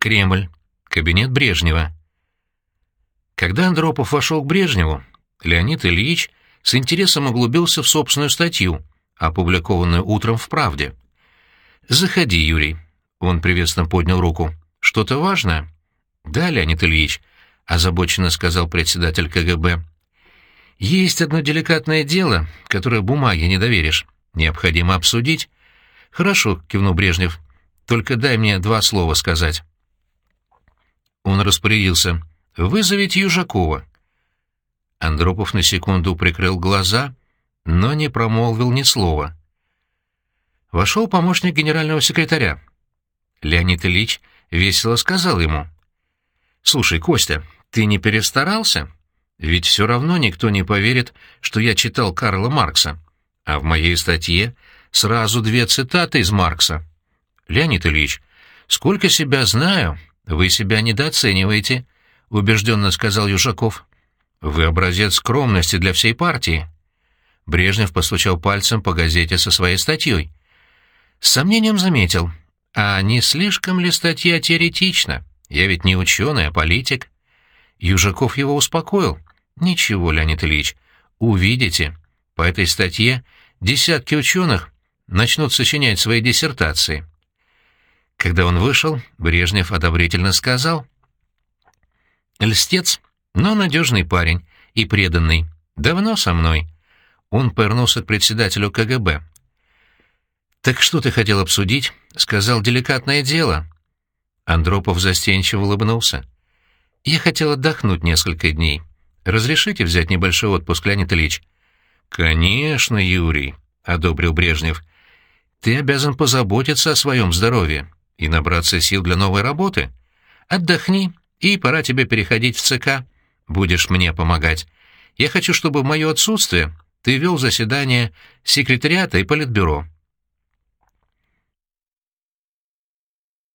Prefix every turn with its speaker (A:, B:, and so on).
A: Кремль. Кабинет Брежнева. Когда Андропов вошел к Брежневу, Леонид Ильич с интересом углубился в собственную статью, опубликованную утром в «Правде». «Заходи, Юрий». Он приветственно поднял руку. «Что-то важное?» «Да, Леонид Ильич», — озабоченно сказал председатель КГБ. «Есть одно деликатное дело, которое бумаге не доверишь. Необходимо обсудить». «Хорошо», — кивнул Брежнев. «Только дай мне два слова сказать». Он распорядился. «Вызовите Южакова». Андропов на секунду прикрыл глаза, но не промолвил ни слова. Вошел помощник генерального секретаря. Леонид Ильич весело сказал ему. «Слушай, Костя, ты не перестарался? Ведь все равно никто не поверит, что я читал Карла Маркса. А в моей статье сразу две цитаты из Маркса. Леонид Ильич, сколько себя знаю, вы себя недооцениваете», — убежденно сказал Южаков. «Вы образец скромности для всей партии». Брежнев постучал пальцем по газете со своей статьей. С сомнением заметил, а не слишком ли статья теоретична? Я ведь не ученый, а политик. Южаков его успокоил. Ничего, Леонид Ильич, увидите. По этой статье десятки ученых начнут сочинять свои диссертации. Когда он вышел, Брежнев одобрительно сказал. «Льстец, но надежный парень и преданный. Давно со мной». Он повернулся к председателю КГБ. «Так что ты хотел обсудить?» — сказал деликатное дело. Андропов застенчиво улыбнулся. «Я хотел отдохнуть несколько дней. Разрешите взять небольшой отпуск, Леонид Ильич?» «Конечно, Юрий», — одобрил Брежнев. «Ты обязан позаботиться о своем здоровье и набраться сил для новой работы. Отдохни, и пора тебе переходить в ЦК. Будешь мне помогать. Я хочу, чтобы в мое отсутствие ты вел заседание секретариата и политбюро.